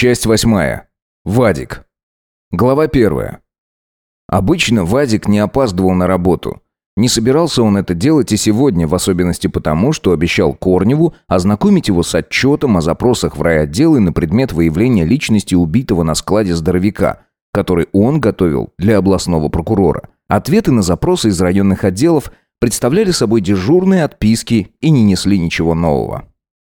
Часть восьмая. Вадик. Глава первая. Обычно Вадик не опаздывал на работу. Не собирался он это делать и сегодня, в особенности потому, что обещал Корневу ознакомить его с отчетом о запросах в райотделы на предмет выявления личности убитого на складе здоровяка, который он готовил для областного прокурора. Ответы на запросы из районных отделов представляли собой дежурные отписки и не несли ничего нового.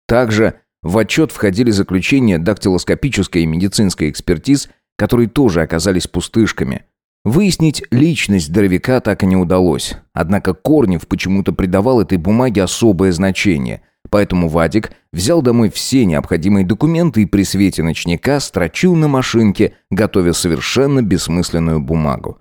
Также в отчет входили заключения дактилоскопической и медицинской экспертиз, которые тоже оказались пустышками. Выяснить личность здоровяка так и не удалось. Однако Корнев почему-то придавал этой бумаге особое значение. Поэтому Вадик взял домой все необходимые документы и при свете ночника строчил на машинке, готовя совершенно бессмысленную бумагу.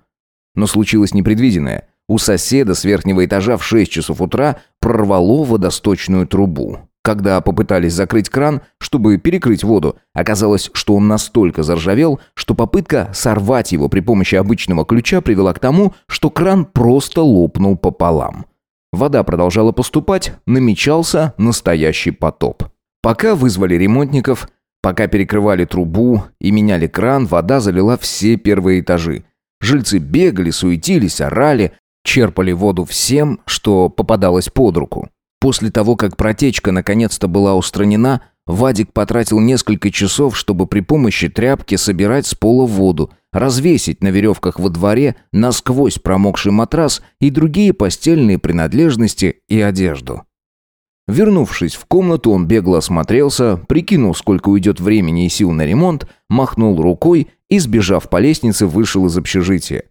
Но случилось непредвиденное. У соседа с верхнего этажа в 6 часов утра прорвало водосточную трубу. Когда попытались закрыть кран, чтобы перекрыть воду, оказалось, что он настолько заржавел, что попытка сорвать его при помощи обычного ключа привела к тому, что кран просто лопнул пополам. Вода продолжала поступать, намечался настоящий потоп. Пока вызвали ремонтников, пока перекрывали трубу и меняли кран, вода залила все первые этажи. Жильцы бегали, суетились, орали, черпали воду всем, что попадалось под руку. После того, как протечка наконец-то была устранена, Вадик потратил несколько часов, чтобы при помощи тряпки собирать с пола воду, развесить на веревках во дворе насквозь промокший матрас и другие постельные принадлежности и одежду. Вернувшись в комнату, он бегло осмотрелся, прикинул, сколько уйдет времени и сил на ремонт, махнул рукой и, сбежав по лестнице, вышел из общежития.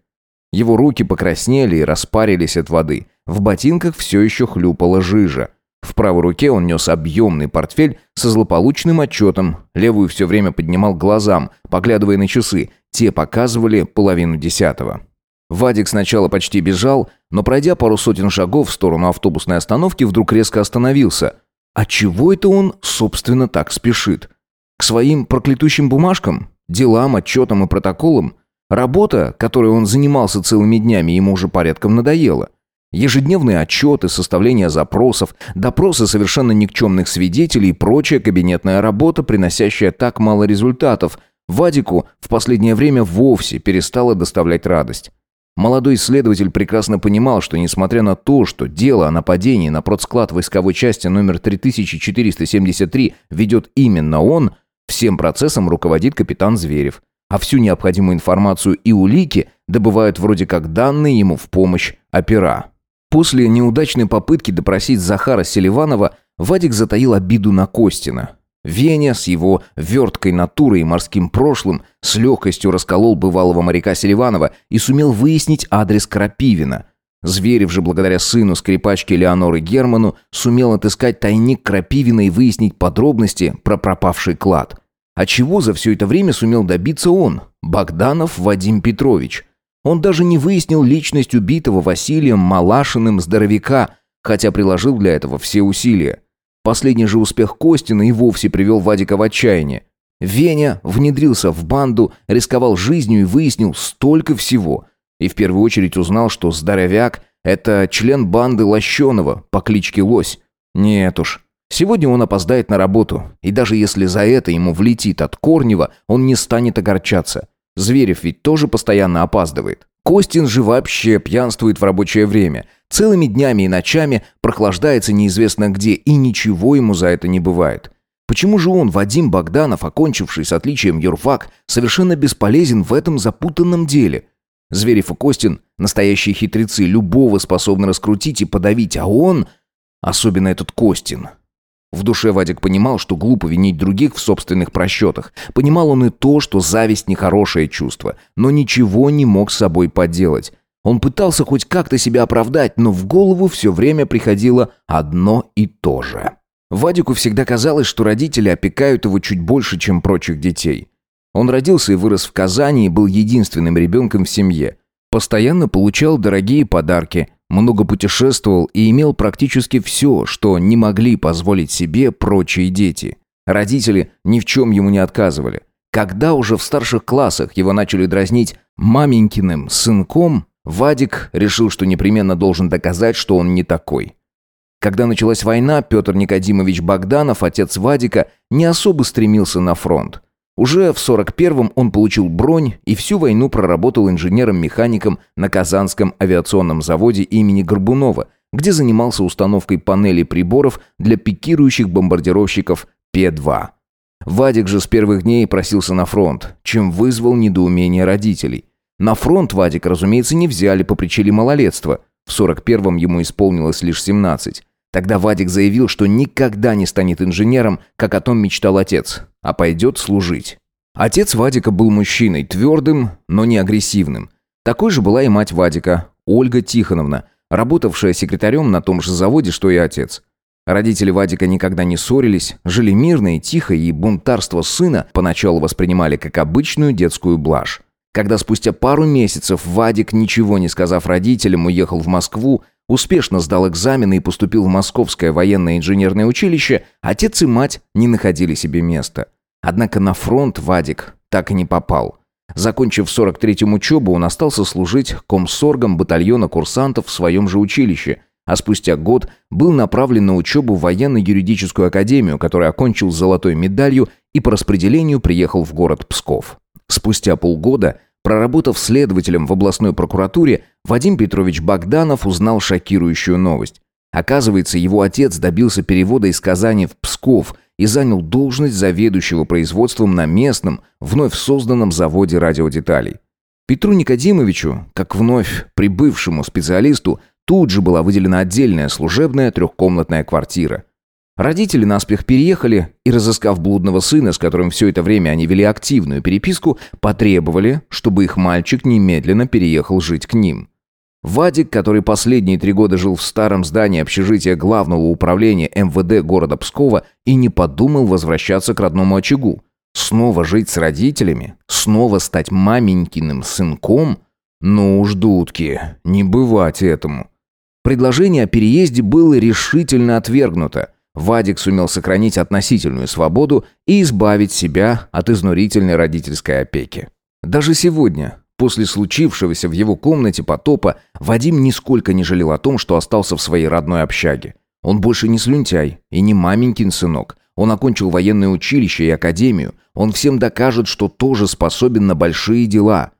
Его руки покраснели и распарились от воды. В ботинках все еще хлюпала жижа. В правой руке он нес объемный портфель со злополучным отчетом. Левую все время поднимал глазам, поглядывая на часы. Те показывали половину десятого. Вадик сначала почти бежал, но пройдя пару сотен шагов в сторону автобусной остановки, вдруг резко остановился. А чего это он, собственно, так спешит? К своим проклятущим бумажкам? Делам, отчетам и протоколам? Работа, которой он занимался целыми днями, ему уже порядком надоела. Ежедневные отчеты, составление запросов, допросы совершенно никчемных свидетелей и прочая кабинетная работа, приносящая так мало результатов, Вадику в последнее время вовсе перестала доставлять радость. Молодой следователь прекрасно понимал, что несмотря на то, что дело о нападении на продсклад войсковой части номер 3473 ведет именно он, всем процессом руководит капитан Зверев – а всю необходимую информацию и улики добывают вроде как данные ему в помощь опера. После неудачной попытки допросить Захара Селиванова Вадик затаил обиду на Костина. Веня с его верткой натурой и морским прошлым с легкостью расколол бывалого моряка Селиванова и сумел выяснить адрес Крапивина. Зверев же благодаря сыну скрипачки Леоноры Герману сумел отыскать тайник Крапивина и выяснить подробности про пропавший клад. А чего за все это время сумел добиться он, Богданов Вадим Петрович? Он даже не выяснил личность убитого Василием Малашиным здоровяка, хотя приложил для этого все усилия. Последний же успех Костина и вовсе привел Вадика в отчаяние. Веня внедрился в банду, рисковал жизнью и выяснил столько всего. И в первую очередь узнал, что здоровяк – это член банды Лощеного по кличке Лось. Нет уж, Сегодня он опоздает на работу, и даже если за это ему влетит от Корнева, он не станет огорчаться. Зверев ведь тоже постоянно опаздывает. Костин же вообще пьянствует в рабочее время. Целыми днями и ночами прохлаждается неизвестно где, и ничего ему за это не бывает. Почему же он, Вадим Богданов, окончивший с отличием юрфак, совершенно бесполезен в этом запутанном деле? Зверев и Костин – настоящие хитрецы, любого способны раскрутить и подавить, а он, особенно этот Костин, в душе Вадик понимал, что глупо винить других в собственных просчетах. Понимал он и то, что зависть – нехорошее чувство, но ничего не мог с собой поделать. Он пытался хоть как-то себя оправдать, но в голову все время приходило одно и то же. Вадику всегда казалось, что родители опекают его чуть больше, чем прочих детей. Он родился и вырос в Казани и был единственным ребенком в семье. Постоянно получал дорогие подарки, много путешествовал и имел практически все, что не могли позволить себе прочие дети. Родители ни в чем ему не отказывали. Когда уже в старших классах его начали дразнить «маменькиным сынком», Вадик решил, что непременно должен доказать, что он не такой. Когда началась война, Петр Никодимович Богданов, отец Вадика, не особо стремился на фронт. Уже в 41-м он получил бронь и всю войну проработал инженером-механиком на Казанском авиационном заводе имени Горбунова, где занимался установкой панелей приборов для пикирующих бомбардировщиков П-2. Вадик же с первых дней просился на фронт, чем вызвал недоумение родителей. На фронт Вадик, разумеется, не взяли по причине малолетства. В 41-м ему исполнилось лишь 17. Тогда Вадик заявил, что никогда не станет инженером, как о том мечтал отец, а пойдет служить. Отец Вадика был мужчиной, твердым, но не агрессивным. Такой же была и мать Вадика, Ольга Тихоновна, работавшая секретарем на том же заводе, что и отец. Родители Вадика никогда не ссорились, жили мирно и тихо, и бунтарство сына поначалу воспринимали как обычную детскую блажь. Когда спустя пару месяцев Вадик, ничего не сказав родителям, уехал в Москву, успешно сдал экзамены и поступил в Московское военное инженерное училище, отец и мать не находили себе места. Однако на фронт Вадик так и не попал. Закончив в 43-м учебу, он остался служить комсоргом батальона курсантов в своем же училище, а спустя год был направлен на учебу в военно-юридическую академию, которую окончил с золотой медалью и по распределению приехал в город Псков. Спустя полгода Проработав следователем в областной прокуратуре, Вадим Петрович Богданов узнал шокирующую новость. Оказывается, его отец добился перевода из Казани в Псков и занял должность заведующего производством на местном, вновь созданном заводе радиодеталей. Петру Никодимовичу, как вновь прибывшему специалисту, тут же была выделена отдельная служебная трехкомнатная квартира – Родители наспех переехали и, разыскав блудного сына, с которым все это время они вели активную переписку, потребовали, чтобы их мальчик немедленно переехал жить к ним. Вадик, который последние три года жил в старом здании общежития главного управления МВД города Пскова и не подумал возвращаться к родному очагу. Снова жить с родителями? Снова стать маменькиным сынком? Ну уж, дудки, не бывать этому. Предложение о переезде было решительно отвергнуто. Вадик сумел сохранить относительную свободу и избавить себя от изнурительной родительской опеки. Даже сегодня, после случившегося в его комнате потопа, Вадим нисколько не жалел о том, что остался в своей родной общаге. Он больше не слюнтяй и не маменькин сынок. Он окончил военное училище и академию. Он всем докажет, что тоже способен на большие дела.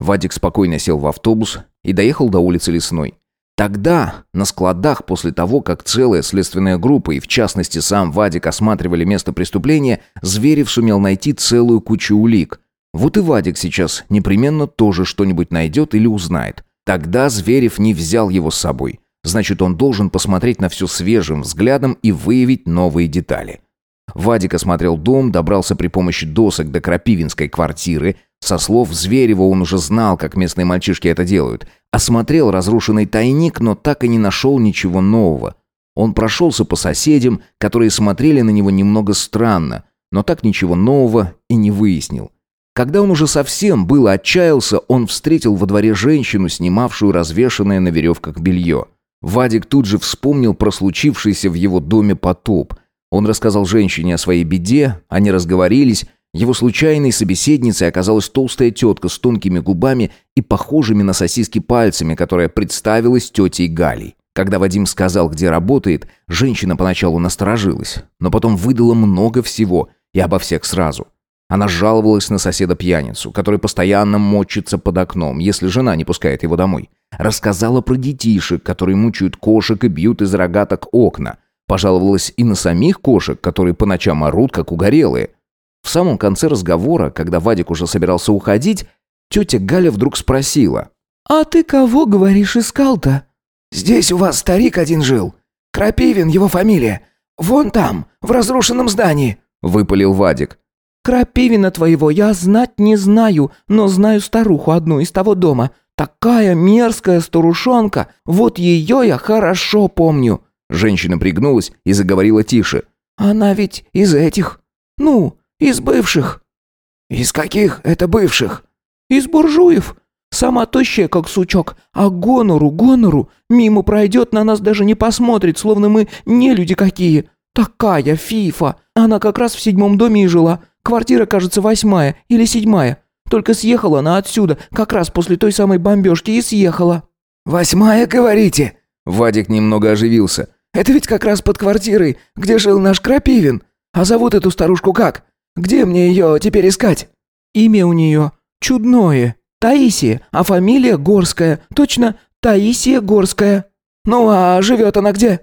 Вадик спокойно сел в автобус и доехал до улицы Лесной. Тогда, на складах, после того, как целая следственная группа и, в частности, сам Вадик осматривали место преступления, Зверев сумел найти целую кучу улик. Вот и Вадик сейчас непременно тоже что-нибудь найдет или узнает. Тогда Зверев не взял его с собой. Значит, он должен посмотреть на все свежим взглядом и выявить новые детали. Вадик осмотрел дом, добрался при помощи досок до крапивинской квартиры, со слов Зверева он уже знал, как местные мальчишки это делают. Осмотрел разрушенный тайник, но так и не нашел ничего нового. Он прошелся по соседям, которые смотрели на него немного странно, но так ничего нового и не выяснил. Когда он уже совсем было отчаялся, он встретил во дворе женщину, снимавшую развешанное на веревках белье. Вадик тут же вспомнил про случившийся в его доме потоп. Он рассказал женщине о своей беде, они разговорились, его случайной собеседницей оказалась толстая тетка с тонкими губами и похожими на сосиски пальцами, которая представилась тетей Галей. Когда Вадим сказал, где работает, женщина поначалу насторожилась, но потом выдала много всего и обо всех сразу. Она жаловалась на соседа-пьяницу, который постоянно мочится под окном, если жена не пускает его домой. Рассказала про детишек, которые мучают кошек и бьют из рогаток окна. Пожаловалась и на самих кошек, которые по ночам орут, как угорелые. В самом конце разговора, когда Вадик уже собирался уходить, тетя Галя вдруг спросила. «А ты кого, говоришь, искал-то?» «Здесь у вас старик один жил. Крапивин его фамилия. Вон там, в разрушенном здании», — выпалил Вадик. «Крапивина твоего я знать не знаю, но знаю старуху одну из того дома. Такая мерзкая старушонка, вот ее я хорошо помню». Женщина пригнулась и заговорила тише. «Она ведь из этих. Ну, из бывших». «Из каких это бывших?» «Из буржуев. Сама тощая, как сучок, а гонору, гонору, мимо пройдет, на нас даже не посмотрит, словно мы не люди какие. Такая фифа. Она как раз в седьмом доме и жила. Квартира, кажется, восьмая или седьмая. Только съехала она отсюда, как раз после той самой бомбежки и съехала». «Восьмая, говорите?» Вадик немного оживился. «Это ведь как раз под квартирой, где жил наш Крапивин. А зовут эту старушку как? Где мне ее теперь искать?» «Имя у нее чудное. Таисия, а фамилия Горская. Точно, Таисия Горская». «Ну, а живет она где?»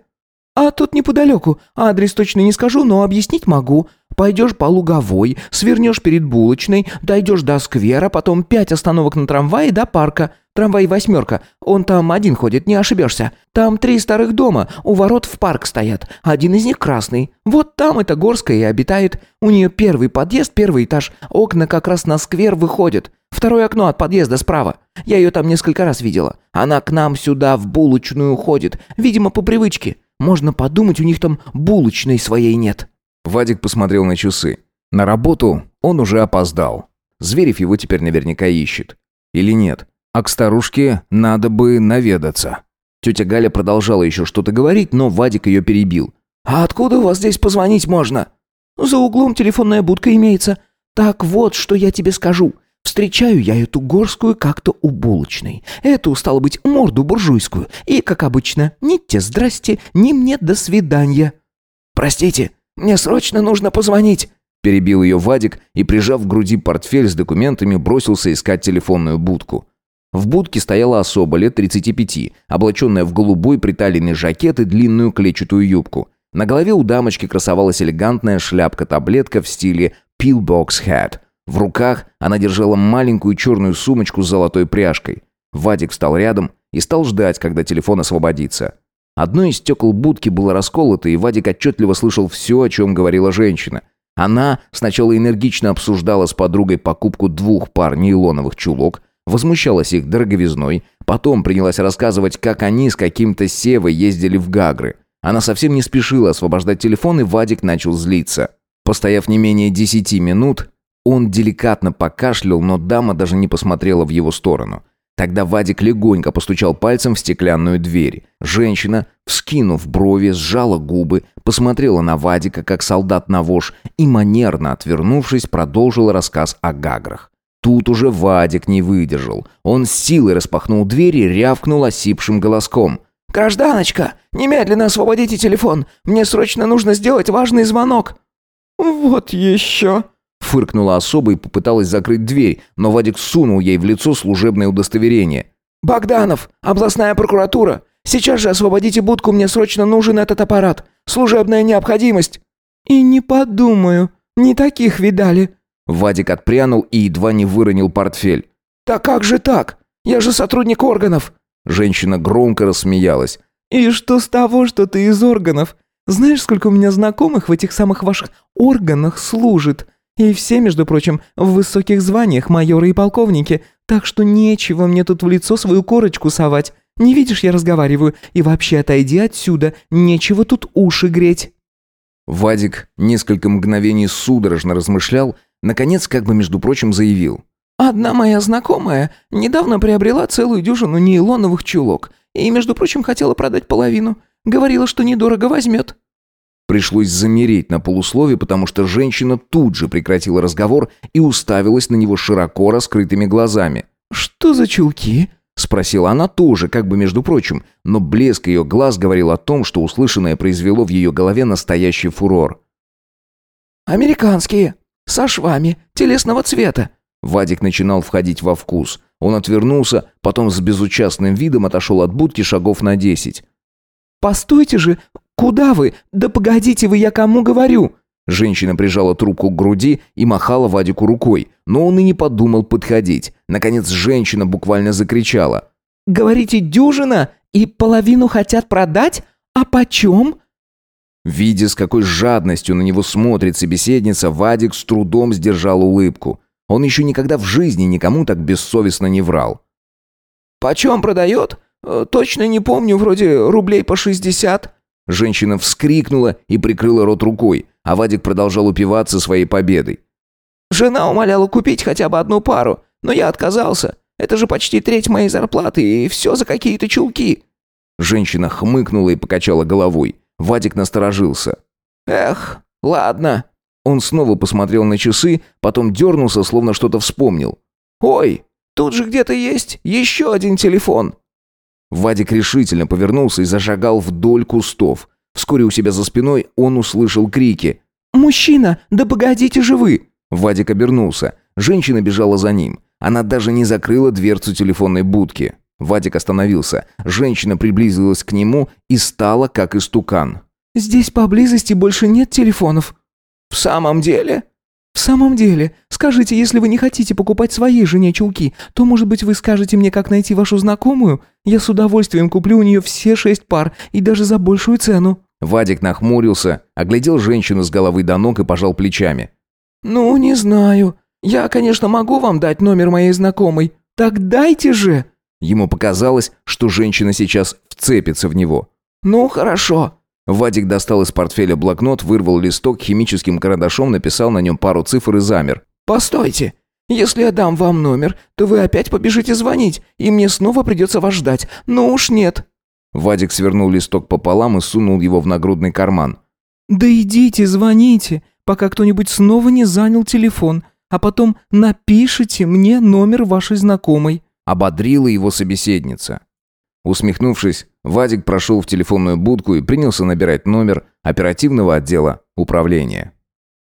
«А тут неподалеку. Адрес точно не скажу, но объяснить могу. Пойдешь по Луговой, свернешь перед булочной, дойдешь до сквера, потом пять остановок на трамвае до парка. Трамвай «восьмерка». Он там один ходит, не ошибешься. Там три старых дома, у ворот в парк стоят. Один из них красный. Вот там эта Горская и обитает. У нее первый подъезд, первый этаж. Окна как раз на сквер выходят. Второе окно от подъезда справа. Я ее там несколько раз видела. Она к нам сюда в булочную ходит. Видимо, по привычке. Можно подумать, у них там булочной своей нет». Вадик посмотрел на часы. На работу он уже опоздал. Зверев его теперь наверняка ищет. Или нет? А к старушке надо бы наведаться. Тетя Галя продолжала еще что-то говорить, но Вадик ее перебил. «А откуда у вас здесь позвонить можно?» «За углом телефонная будка имеется. Так вот, что я тебе скажу. Встречаю я эту горскую как-то у булочной. Эту, стало быть, морду буржуйскую. И, как обычно, ни те здрасте, ни мне до свидания. «Простите, мне срочно нужно позвонить!» Перебил ее Вадик и, прижав к груди портфель с документами, бросился искать телефонную будку. В будке стояла особа лет 35, облаченная в голубой приталенный жакет и длинную клетчатую юбку. На голове у дамочки красовалась элегантная шляпка-таблетка в стиле «pillbox hat», в руках она держала маленькую черную сумочку с золотой пряжкой. Вадик встал рядом и стал ждать, когда телефон освободится. Одно из стекол будки было расколото, и Вадик отчетливо слышал все, о чем говорила женщина. Она сначала энергично обсуждала с подругой покупку двух пар нейлоновых чулок, возмущалась их дороговизной, потом принялась рассказывать, как они с каким-то Севой ездили в Гагры. Она совсем не спешила освобождать телефон, и Вадик начал злиться. Постояв не менее десяти минут, он деликатно покашлял, но дама даже не посмотрела в его сторону. Тогда Вадик легонько постучал пальцем в стеклянную дверь. Женщина, вскинув брови, сжала губы, посмотрела на Вадика, как солдат на вож, и, манерно отвернувшись, продолжила рассказ о гаграх. Тут уже Вадик не выдержал. Он с силой распахнул дверь и рявкнул осипшим голоском. «Гражданочка, немедленно освободите телефон. Мне срочно нужно сделать важный звонок». «Вот еще», Фыркнула особо и попыталась закрыть дверь, но Вадик сунул ей в лицо служебное удостоверение. «Богданов, областная прокуратура. Сейчас же освободите будку, мне срочно нужен этот аппарат. Служебная необходимость». «И не подумаю. Не таких видали». Вадик отпрянул и едва не выронил портфель. «Так как же так? Я же сотрудник органов». Женщина громко рассмеялась. «И что с того, что ты из органов? Знаешь, сколько у меня знакомых в этих самых ваших органах служит? И все, между прочим, в высоких званиях майоры и полковники, так что нечего мне тут в лицо свою корочку совать. Не видишь, я разговариваю, и вообще отойди отсюда, нечего тут уши греть». Вадик несколько мгновений судорожно размышлял, наконец, как бы, между прочим, заявил. «Одна моя знакомая недавно приобрела целую дюжину нейлоновых чулок и, между прочим, хотела продать половину. Говорила, что недорого возьмет. Пришлось замереть на полуслове, потому что женщина тут же прекратила разговор и уставилась на него широко раскрытыми глазами. «Что за чулки?» — спросила она тоже, как бы между прочим, но блеск ее глаз говорил о том, что услышанное произвело в ее голове настоящий фурор. «Американские, со швами, телесного цвета». Вадик начинал входить во вкус. Он отвернулся, потом с безучастным видом отошел от будки шагов на десять. «Постойте же, «Куда вы? Да погодите вы, я кому говорю?» Женщина прижала трубку к груди и махала Вадику рукой, но он и не подумал подходить. Наконец женщина буквально закричала. «Говорите, дюжина? И половину хотят продать? А почем?» Видя, с какой жадностью на него смотрит собеседница, Вадик с трудом сдержал улыбку. Он еще никогда в жизни никому так бессовестно не врал. «Почем продает? Э, точно не помню, вроде рублей по шестьдесят». Женщина вскрикнула и прикрыла рот рукой, а Вадик продолжал упиваться своей победой. «Жена умоляла купить хотя бы одну пару, но я отказался. Это же почти треть моей зарплаты, и все за какие-то чулки». Женщина хмыкнула и покачала головой. Вадик насторожился. «Эх, ладно». Он снова посмотрел на часы, потом дернулся, словно что-то вспомнил. «Ой, тут же где-то есть еще один телефон». Вадик решительно повернулся и зашагал вдоль кустов. Вскоре у себя за спиной он услышал крики. «Мужчина, да погодите же вы!» Вадик обернулся. Женщина бежала за ним. Она даже не закрыла дверцу телефонной будки. Вадик остановился. Женщина приблизилась к нему и стала как истукан. «Здесь поблизости больше нет телефонов». «В самом деле?» «В самом деле, скажите, если вы не хотите покупать своей жене чулки, то, может быть, вы скажете мне, как найти вашу знакомую? Я с удовольствием куплю у нее все шесть пар и даже за большую цену». Вадик нахмурился, оглядел женщину с головы до ног и пожал плечами. «Ну, не знаю. Я, конечно, могу вам дать номер моей знакомой. Так дайте же!» Ему показалось, что женщина сейчас вцепится в него. «Ну, хорошо. Вадик достал из портфеля блокнот, вырвал листок, химическим карандашом написал на нем пару цифр и замер. «Постойте. Если я дам вам номер, то вы опять побежите звонить, и мне снова придется вас ждать. Ну уж нет». Вадик свернул листок пополам и сунул его в нагрудный карман. «Да идите, звоните, пока кто-нибудь снова не занял телефон, а потом напишите мне номер вашей знакомой». Ободрила его собеседница. Усмехнувшись, Вадик прошел в телефонную будку и принялся набирать номер оперативного отдела управления.